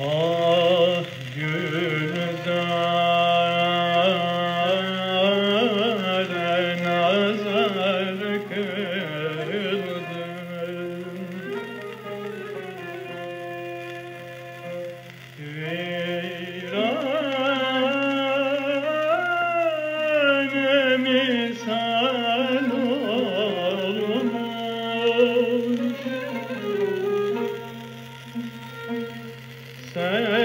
Ah, Dieu. Sorry,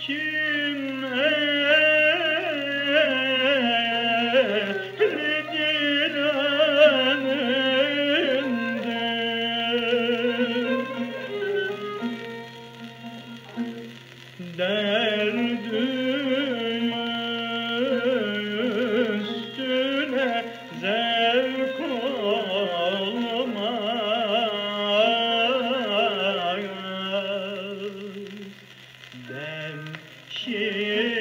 kim eyle şimdi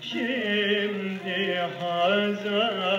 şimdi hazır